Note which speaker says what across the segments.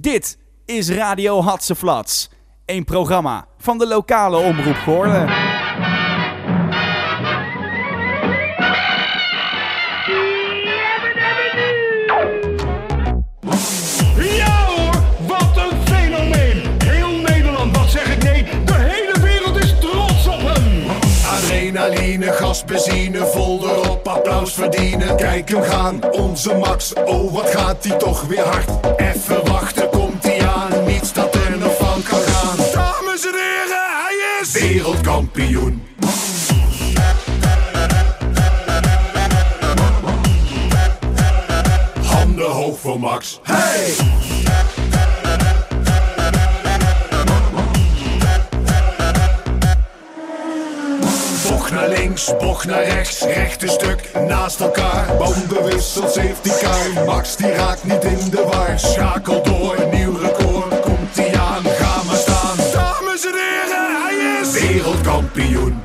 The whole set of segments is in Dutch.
Speaker 1: Dit is Radio Hatseflats. Een programma van de lokale omroep Goorlen.
Speaker 2: Ja hoor, wat een fenomeen. Heel Nederland, wat zeg ik nee, de hele wereld is trots op hem.
Speaker 3: Adrenaline, gas, benzine, vol erop, applaus verdienen. Kijk hem gaan, onze Max, oh wat gaat hij toch weer hard. Even wachten, komt hij aan, niets dat er nog van kan gaan.
Speaker 2: Dames en heren, hij is...
Speaker 3: Wereldkampioen. Handen hoog voor Max. Hey! Bocht naar links, bocht naar rechts, rechte stuk naast elkaar. Bandenwissel, safety car. Max die raakt niet in de war. Schakel door, nieuw record. Komt hij aan, ga maar staan.
Speaker 2: Dames en heren, hij is...
Speaker 3: Wereldkampioen.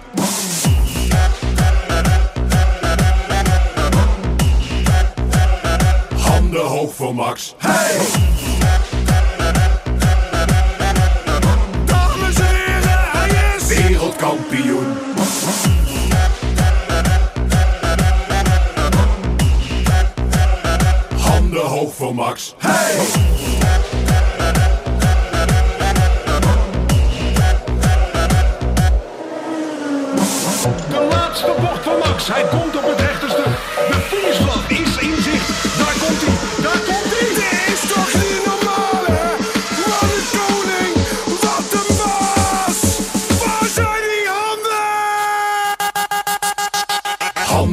Speaker 3: Handen hoog voor Max. Hey!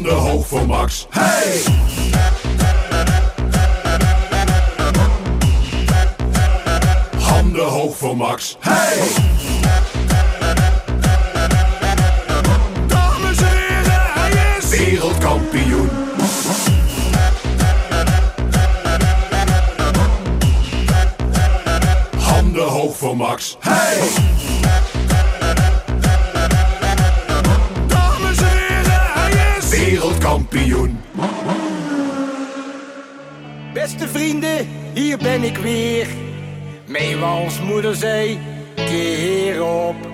Speaker 3: Handen hoog voor Max. Hey!
Speaker 2: Handen
Speaker 3: hoog voor Max. Hey!
Speaker 2: Dames en heren, hij is...
Speaker 3: Wereldkampioen. Handen hoog voor Max. Hey!
Speaker 4: Vrienden, hier ben ik weer. Meewals moeder zei, keer op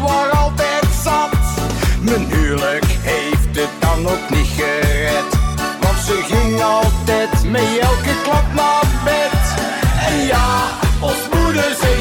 Speaker 4: was altijd zat. Mijn huwelijk heeft het dan ook niet gered. Want ze ging altijd met elke klap naar bed. En ja, ons moeder zei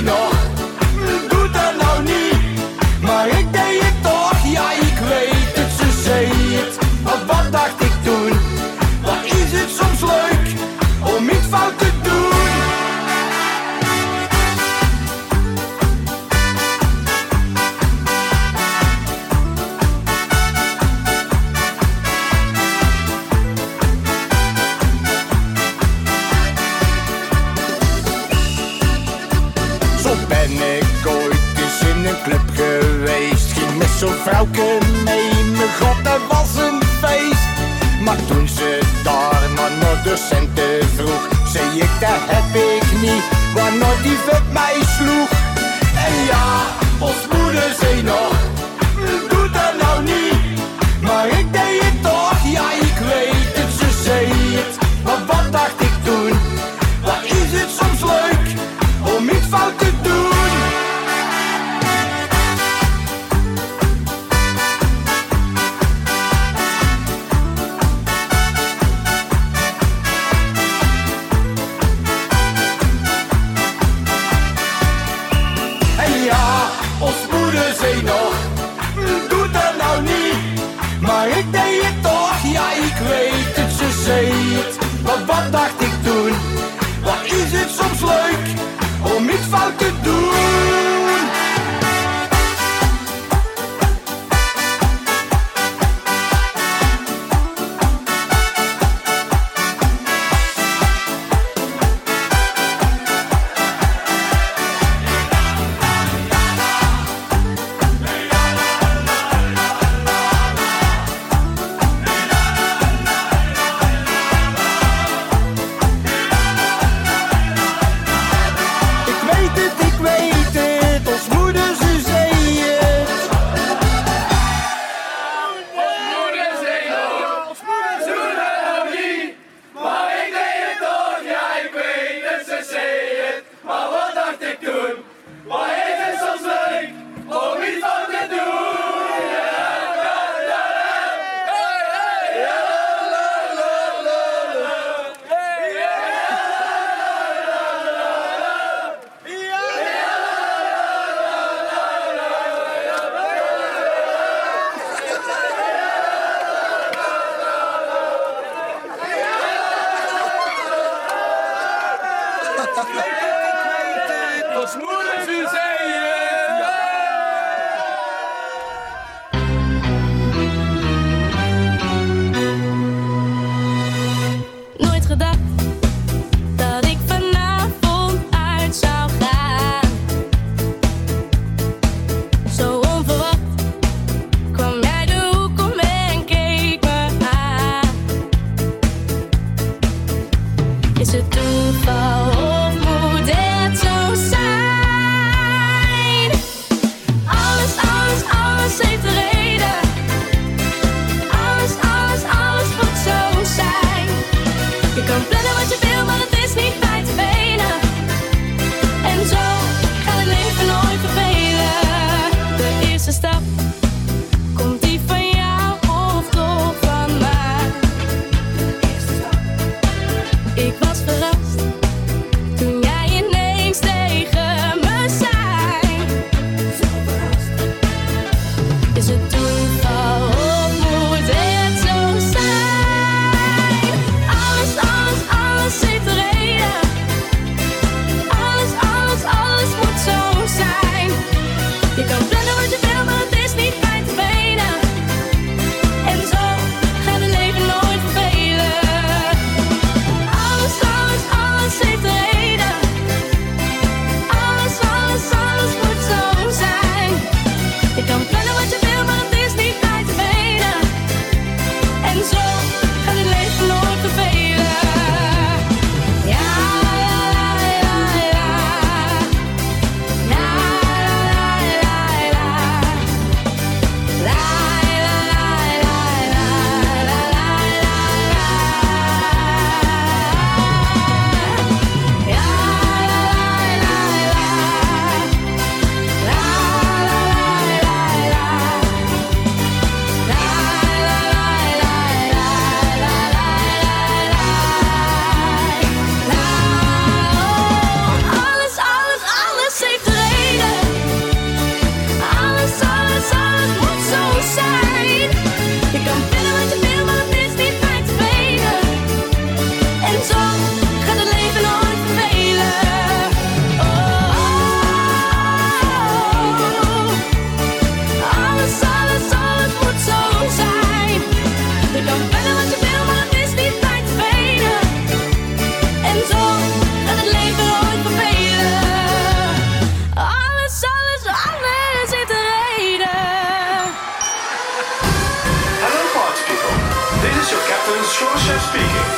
Speaker 2: Shoreship speaking.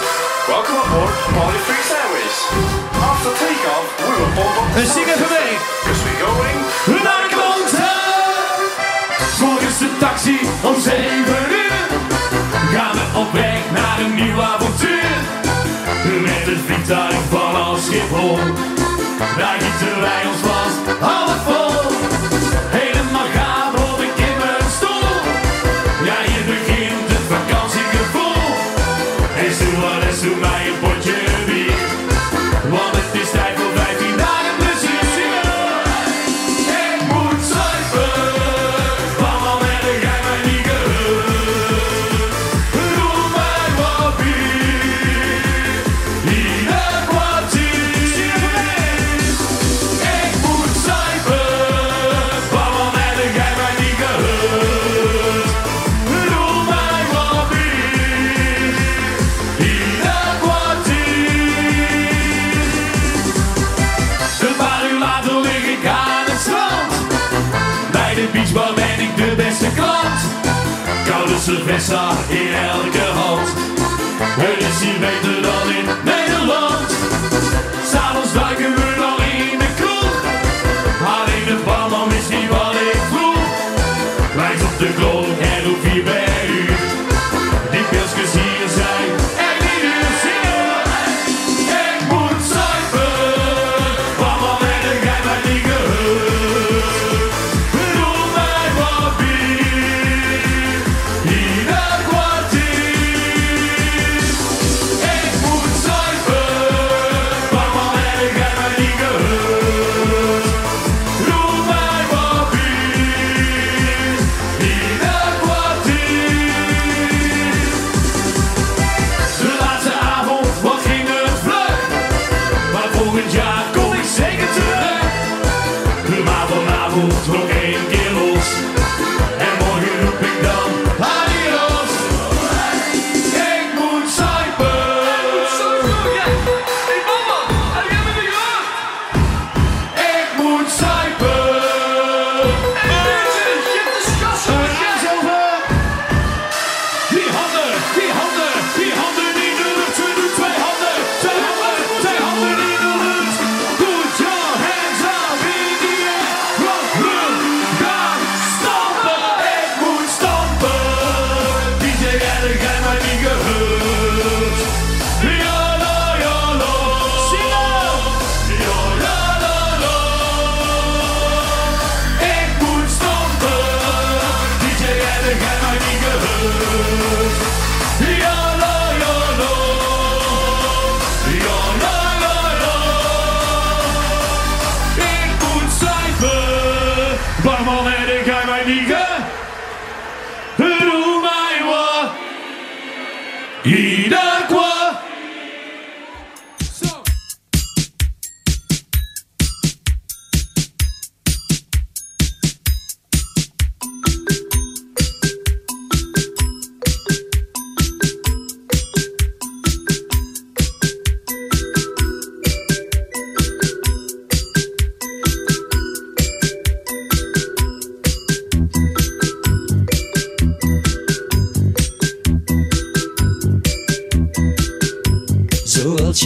Speaker 2: Welcome aboard Molly Freaks Airways. After takeoff, we will pump up
Speaker 5: En zing even mee.
Speaker 2: We're going
Speaker 5: Naar Kloten! Volgens de taxi om 7 uur gaan we op weg naar een nieuw avontuur. Met het vliegtuig vanaf Schiphol, daar gieten wij ons vast Het is hier beter dan in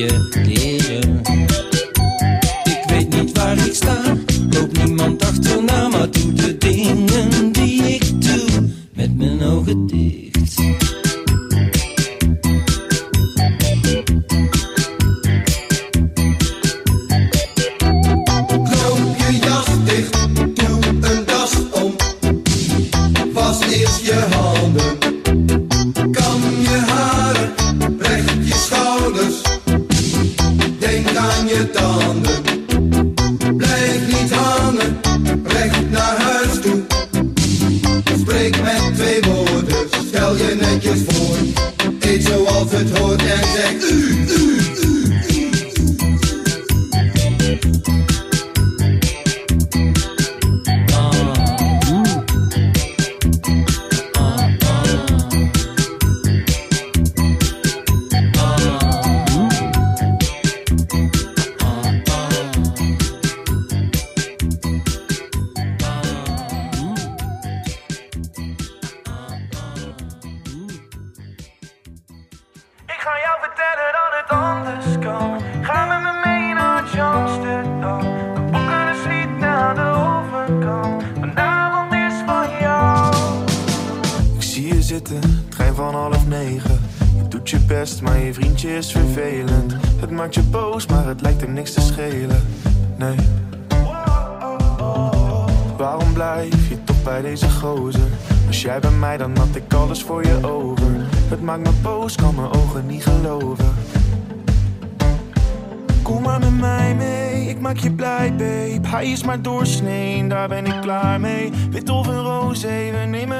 Speaker 6: yeah. Wit een roze, we nemen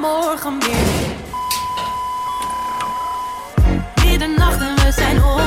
Speaker 7: morgen meer. Middernacht en we zijn onderweg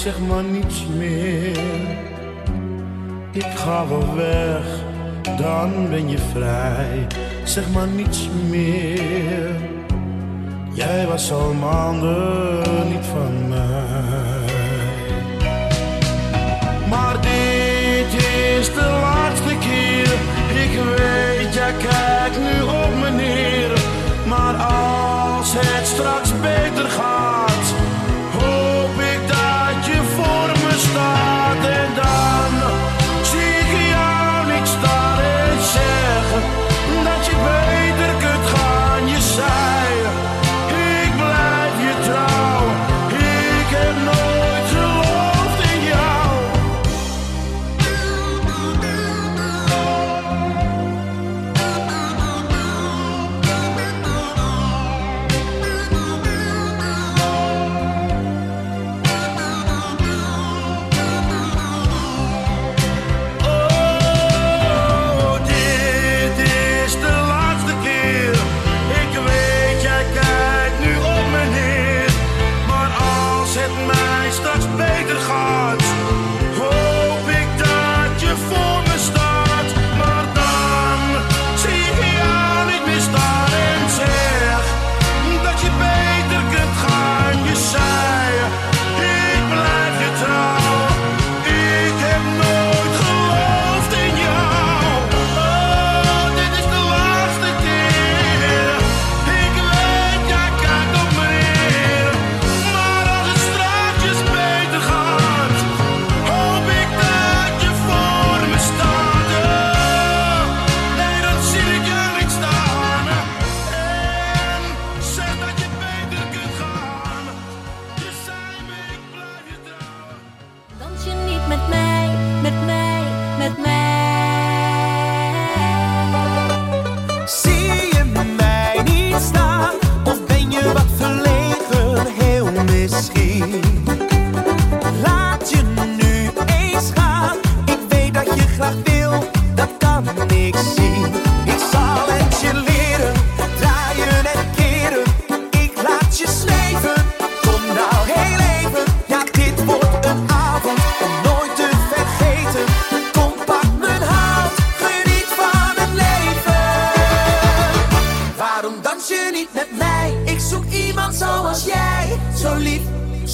Speaker 8: zeg maar niets meer. Ik ga wel weg, dan ben je vrij. Zeg maar niets meer. Jij was al maanden niet van mij. Maar dit is de laatste keer. Ik weet, jij kijkt nu op me neer. Maar als het straks beter gaat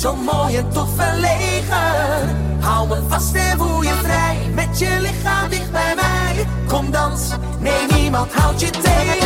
Speaker 9: Zo mooi en tof en leger. Hou me vast en voel je vrij. Met je lichaam dicht bij mij. Kom dans, nee niemand houdt je tegen.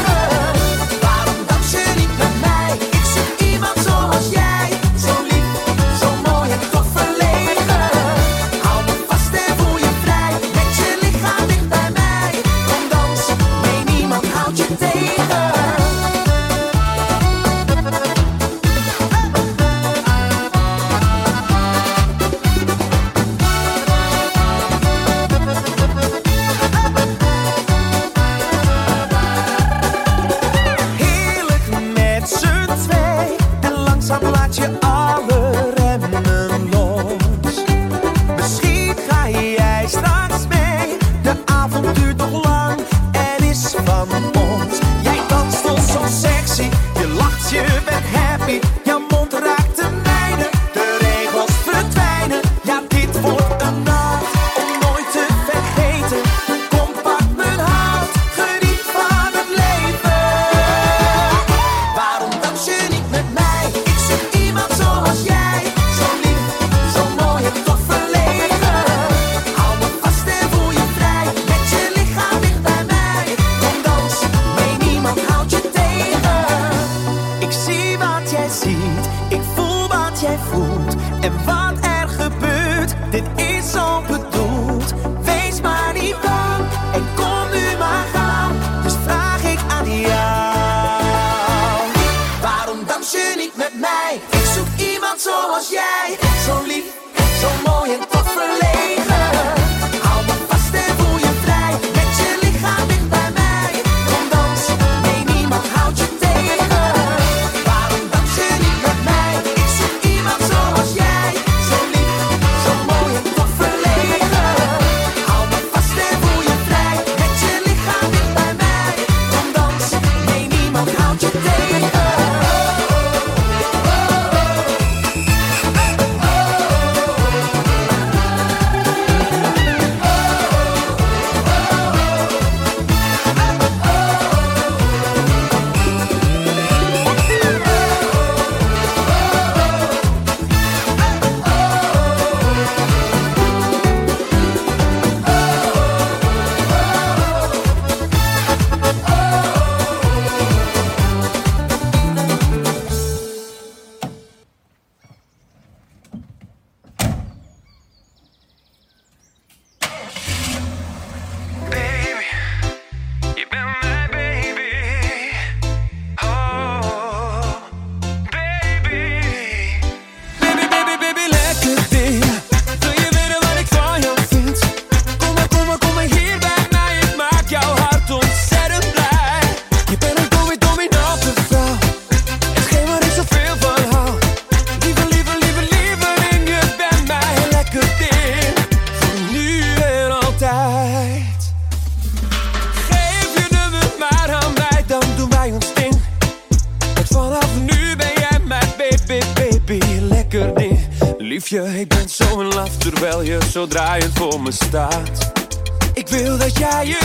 Speaker 9: mij. Ik zoek iemand zoals jij.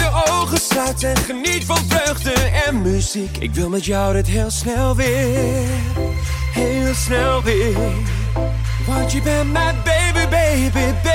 Speaker 9: je
Speaker 10: ogen sluit en geniet van vreugde en muziek. Ik wil met jou dit heel snel weer, heel snel weer. Want je bent mijn baby, baby, baby.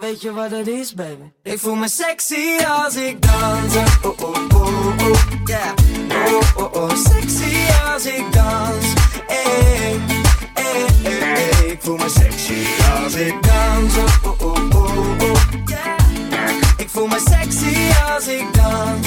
Speaker 11: weet je wat het is, baby? Ik voel me sexy als ik dans. Oh, oh, oh, oh, oh yeah. Oh, oh, oh, sexy als ik dans. Hey. Ik voel me sexy als ik dans. Oh, oh, oh, oh, yeah. Ik voel me sexy als ik dans.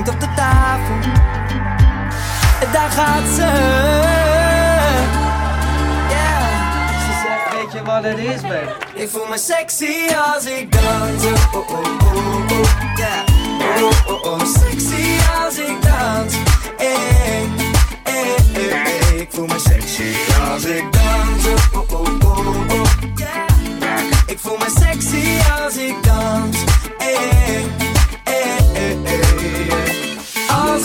Speaker 11: op de tafel, daar gaat ze. Yeah. Ze zegt, weet je wat het is, babe? Ik voel me sexy als ik dans. Oh, oh, oh, oh. Yeah. Oh, oh, oh. Sexy als ik dans. Eh, eh, eh, eh. Ik voel me sexy als ik dans. Oh, oh, oh, oh. Yeah. Ik voel me sexy als ik dans. Eh,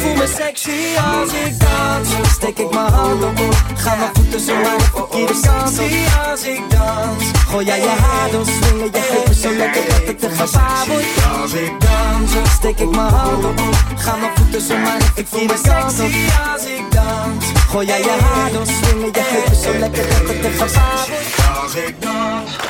Speaker 11: Ik voel me sexy als ik dans. Steek ik mijn hand op, ga mijn voeten zo naar de verkeerde kant op. als ik dans. Gooi jij je haar door, swingen je heupen zo lekker dat het een gevaar wordt. Als ik dans, steek ik mijn hand op, ga mijn voeten zo naar de verkeerde kant op. als ik dans. Gooi jij je haar door, swingen je heupen zo lekker dat het een gevaar wordt. Als ik dans.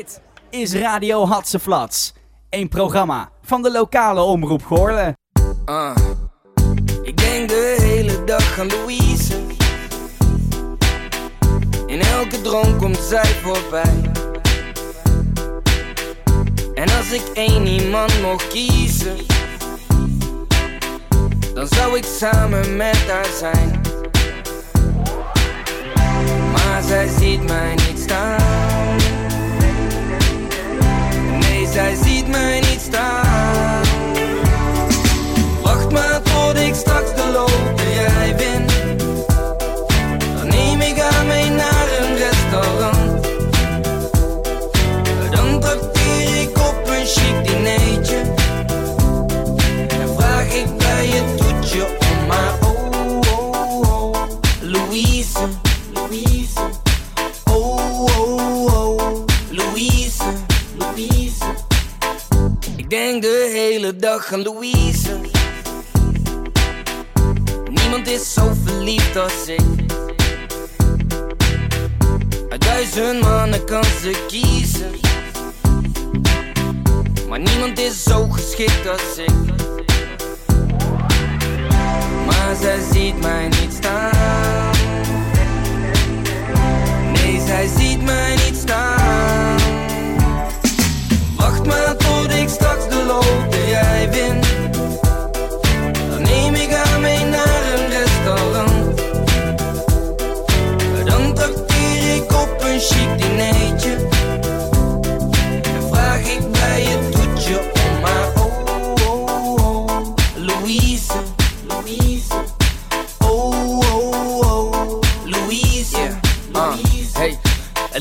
Speaker 1: Dit is Radio Hatseflats. Een programma van de lokale omroep Goorlen.
Speaker 12: Ah, ik denk de hele dag aan Louise. In elke droom komt zij voorbij. En als ik één iemand mocht kiezen, dan zou ik samen met haar zijn. Maar zij ziet mij niet staan. Zij ziet mij niet staan. Wacht maar tot ik straks de loterij Louise. Niemand is zo verliefd als ik. Uit duizend mannen kan ze kiezen. Maar niemand is zo geschikt als ik. Maar zij ziet mij niet staan. Nee, zij ziet mij niet staan. Wacht maar tot ik straks de loterij Dan neem ik haar mee naar een restaurant. Dan trakteer ik op een chic dinertje.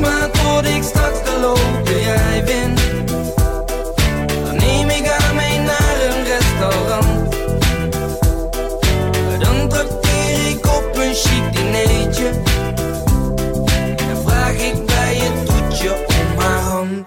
Speaker 12: maar tot ik straks de jij wint. Dan neem ik haar mee naar een restaurant. Dan trakteer ik op een chic dinertje. En vraag ik bij het toetje om haar hand.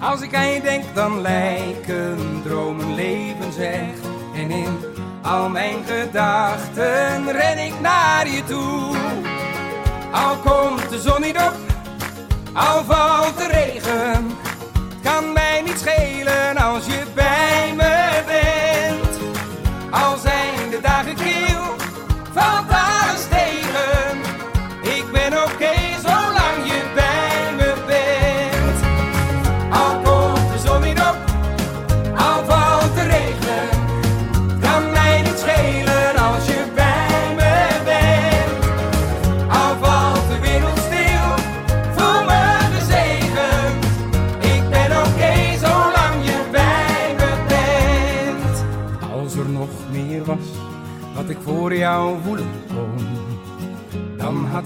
Speaker 13: Als ik aan je denk, dan lijken dromen echt. En in al mijn gedachten ren ik naar je toe. Al komt de zon niet op, al valt de regen.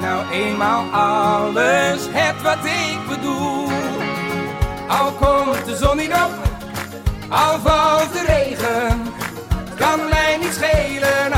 Speaker 13: nou eenmaal alles hebt wat ik bedoel. Al komt de zon niet op, al valt de regen. Het kan mij niet schelen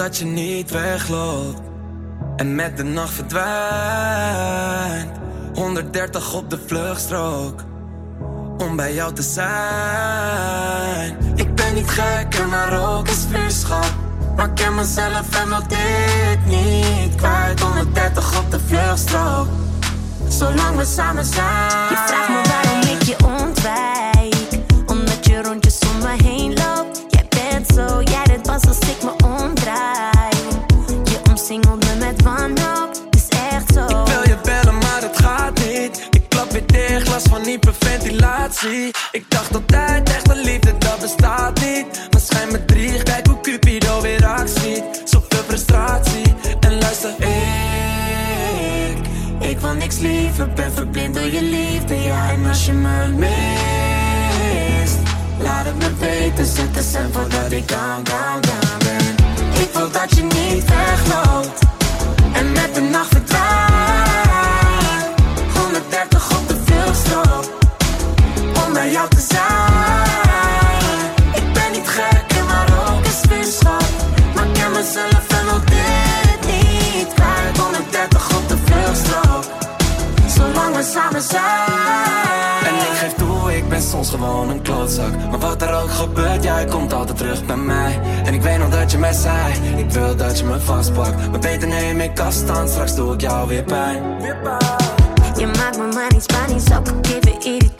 Speaker 14: dat je niet wegloopt en met de nacht verdwijnt. 130 op de vluchtstrook om bij jou te zijn. Ik ben niet gek en maar ook is vuurschap. Maar ken mezelf en wil dit niet kwijt. 130 op de vluchtstrook, zolang we samen zijn.
Speaker 7: Ik
Speaker 14: dacht altijd, echte liefde, dat bestaat niet. Maar schijn me drie, kijk hoe Cupido weer actie. Zoveel frustratie. En luister, ik, ik wil niks liever. Ben verblind door je liefde, ja. En als je me mist, laat het me weten. Zet de cent voordat ik down, down, down ben. Ik wil dat je niet wegloopt zijn. En ik geef toe, ik ben soms gewoon een klootzak. Maar wat er ook gebeurt, jij komt altijd terug bij mij. En ik weet nog dat je mij zei, ik wil dat je me vastpakt. Maar beter neem ik afstand, straks doe ik jou weer pijn.
Speaker 7: Je maakt me maar niet Spanisch, ook ik geef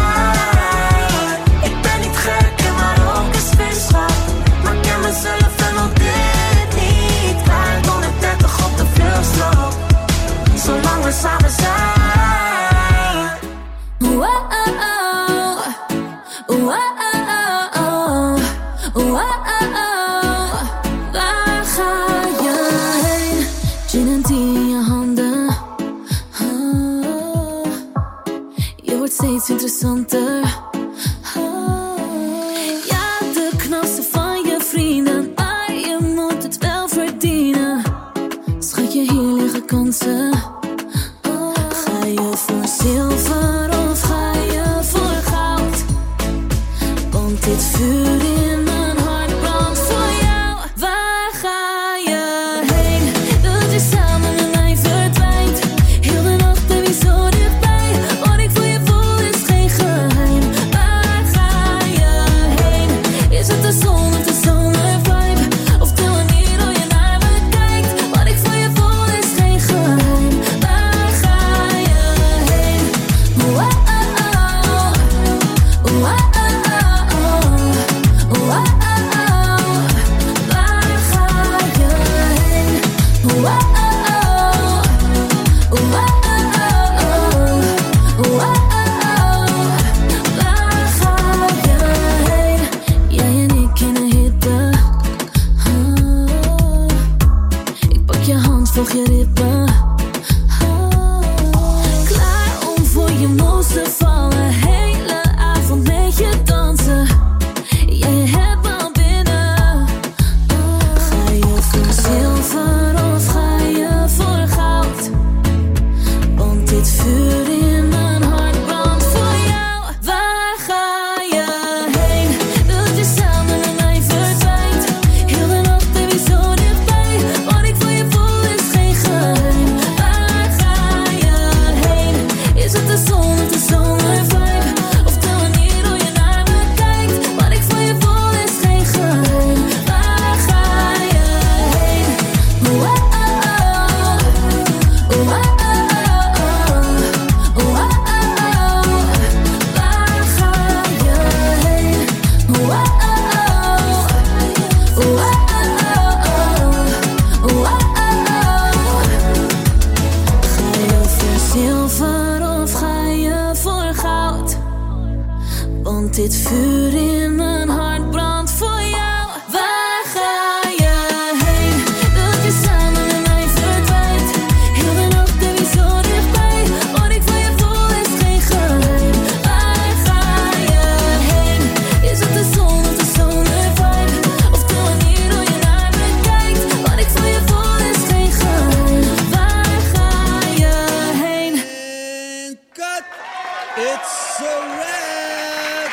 Speaker 7: It's a wrap!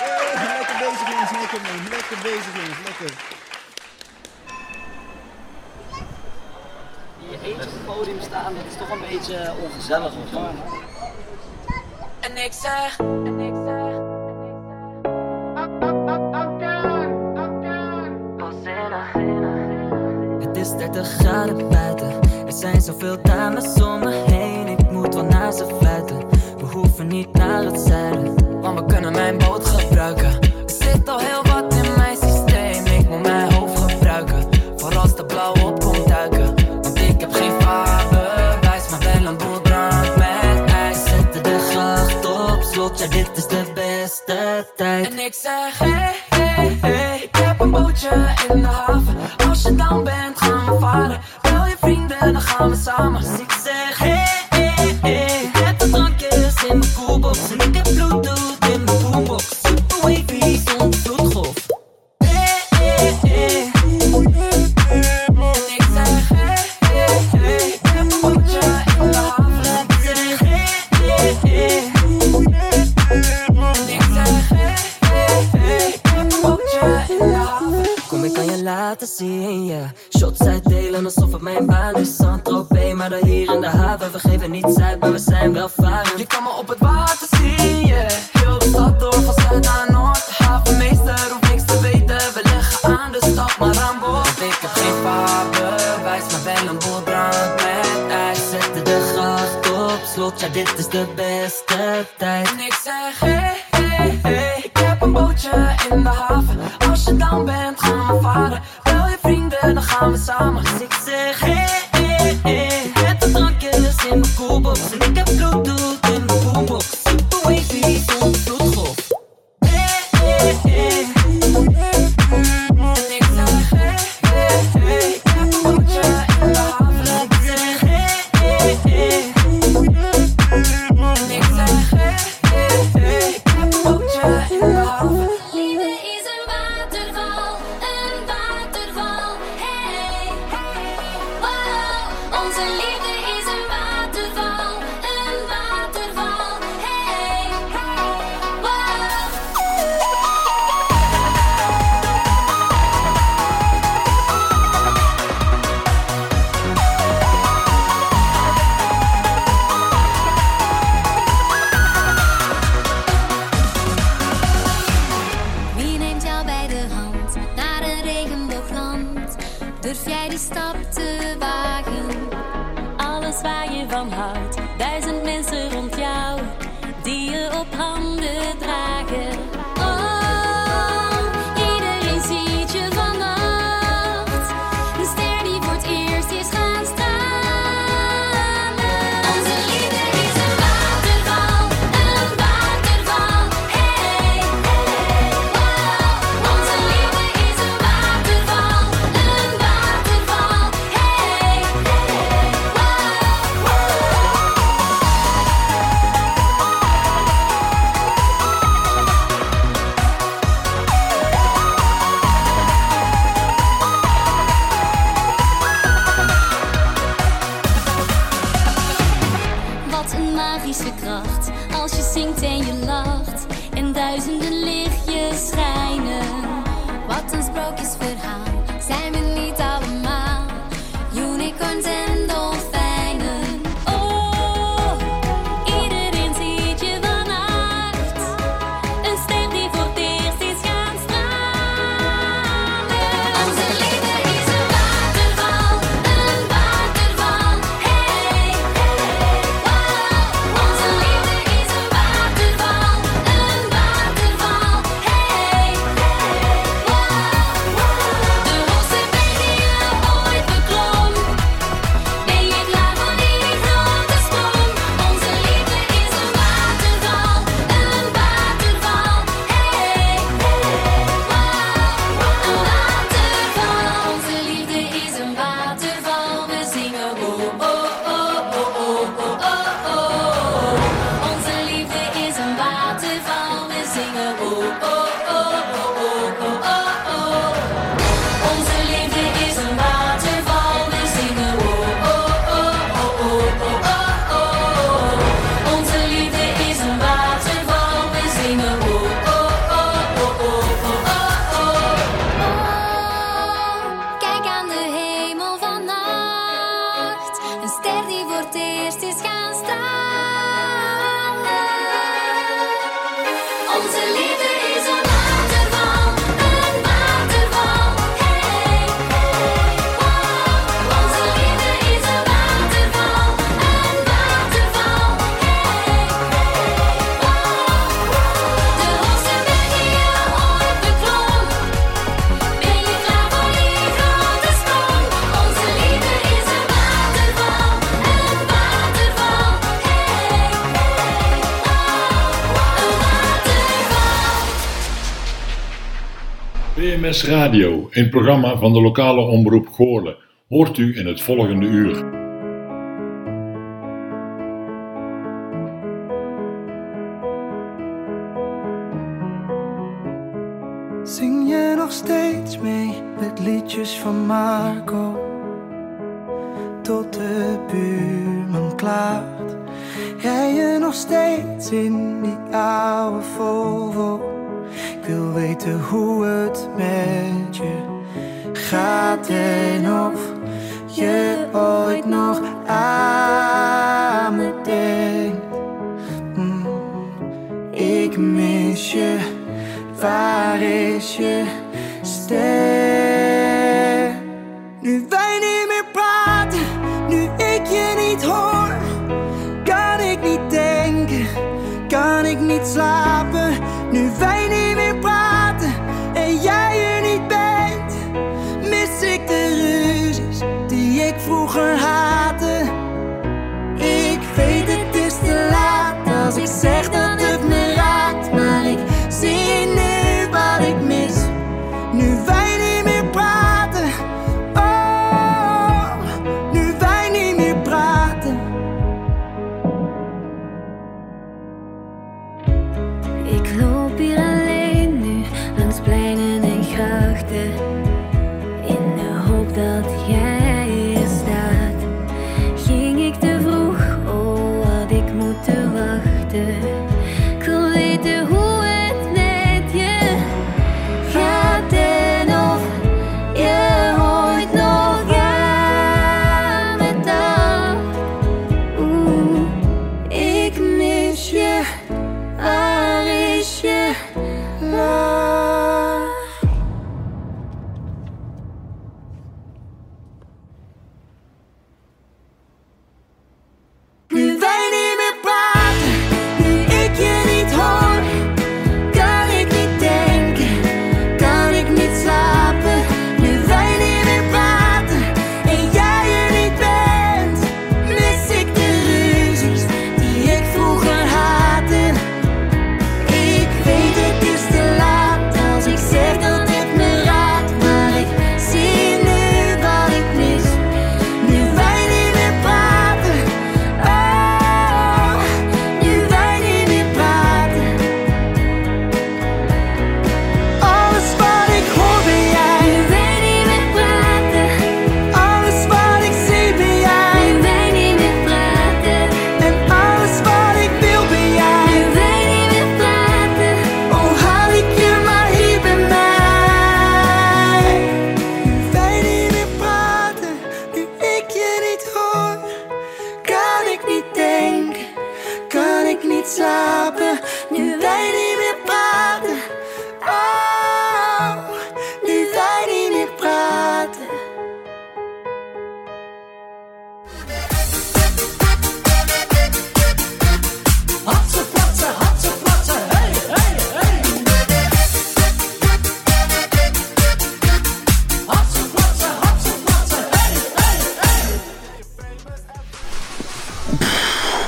Speaker 7: Oh,
Speaker 15: lekker bezig jongens, lekker man. Lekker bezig jongens, lekker.
Speaker 16: Je eentje op het podium staan, dat is toch een beetje eh, ongezellig of zo.
Speaker 17: En ik zeg, en ik zeg.
Speaker 18: Het is 30 graden buiten, er zijn zoveel dames om me heen. Ik moet wel naar ze fluiten hoeven niet naar het zuiden.
Speaker 17: Want we kunnen mijn boot gebruiken.
Speaker 18: Er zit al heel wat in mijn systeem, ik moet mijn hoofd gebruiken. Voor als de blauw op komt duiken. Want ik heb geen vaarbewijs, maar wel een boel drank met ijs. zetten de gracht op slotja, dit is de beste tijd.
Speaker 17: En ik zeg hey, hey, hey, ik heb een bootje in de haven. Als je dan bent, gaan we varen. Bel je vrienden, dan gaan we samen.
Speaker 18: Dus ik zeg hey.
Speaker 17: aan
Speaker 19: vader. Bel je vrienden, dan gaan we samen. Dus ik zeg.
Speaker 18: als je zingt en je lacht en duizenden lichtjes schijnen. Wat een sprookjesverhaal, zijn we niet allemaal unicorns en
Speaker 20: MMS Radio, een programma van de lokale omroep Goorle, hoort u in het volgende uur.
Speaker 9: Zing je nog steeds mee met liedjes van Marco? Tot de buurman klaart. Jij je nog steeds in die oude vogel. Ik wil weten hoe het met je gaat en of je ooit nog aan me denkt. Mm, ik mis je, waar is je ster? Nu wij niet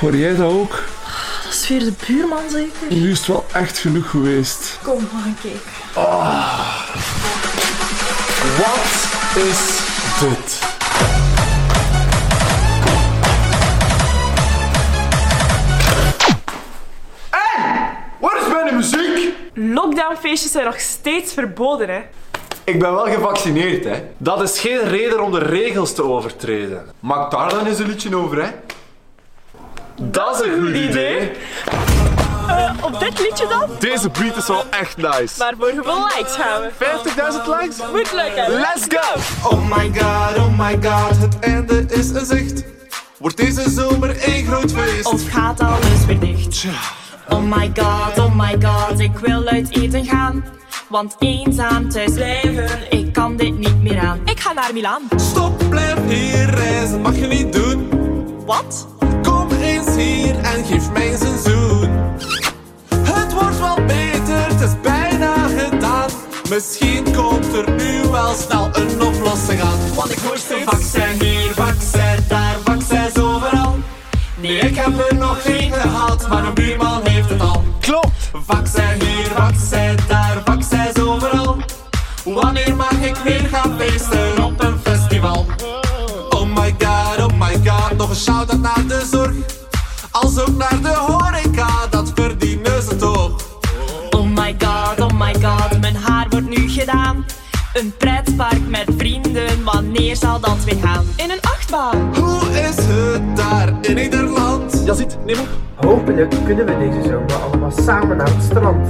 Speaker 21: Hoor jij dat ook?
Speaker 22: Dat is weer de buurman zeker?
Speaker 21: Nu is het wel echt genoeg geweest.
Speaker 22: Kom, we gaan kijken.
Speaker 21: Ah. Wat is dit?
Speaker 23: Waar is mijn muziek?
Speaker 22: Lockdownfeestjes zijn nog steeds verboden, hè?
Speaker 23: Ik ben wel gevaccineerd, hè. Dat is geen reden om de regels te overtreden. Maak daar dan eens een liedje over, hè. Dat is een goed idee.
Speaker 22: Eh, op dit liedje dan?
Speaker 23: Deze beat is wel echt nice.
Speaker 22: Maar voor hoeveel likes gaan we?
Speaker 23: 50.000 likes?
Speaker 22: Moet lukken.
Speaker 23: Let's go!
Speaker 24: Oh my god, oh my god, het einde is in zicht. Wordt deze zomer één groot feest.
Speaker 22: Of gaat alles weer dicht? Oh my god, oh my god, ik wil uit eten gaan. Want eenzaam thuis blijven, ik kan dit niet meer aan. Ik ga naar Milaan.
Speaker 24: Stop, blijf hier reizen, mag je niet doen.
Speaker 22: Wat?
Speaker 24: Kom eens hier en geef mij eens een zoen. Het wordt wel beter, het is bijna gedaan. Misschien komt er nu wel snel een oplossing aan. Want ik hoor steeds vaccin hier, vaccin daar, vaccins overal. Nee, ik heb er nog geen gehad, maar een buurman heeft het al. Klopt! Vaccin hier, vaccin daar, vaccins overal. Wanneer mag ik weer gaan feesten op een festival? Oh my god, oh my god, nog een shout-out naar de zorg. Als ook naar de horeca, dat verdienen ze toch.
Speaker 22: Oh my god, oh my god, mijn haar wordt nu gedaan. Een pretpark met vrienden, wanneer zal dat weer gaan? In een achtbaan.
Speaker 24: Hoe is het daar in Nederland? Ja, ziet, neem op.
Speaker 25: Hopelijk kunnen we deze zomer allemaal samen naar het strand.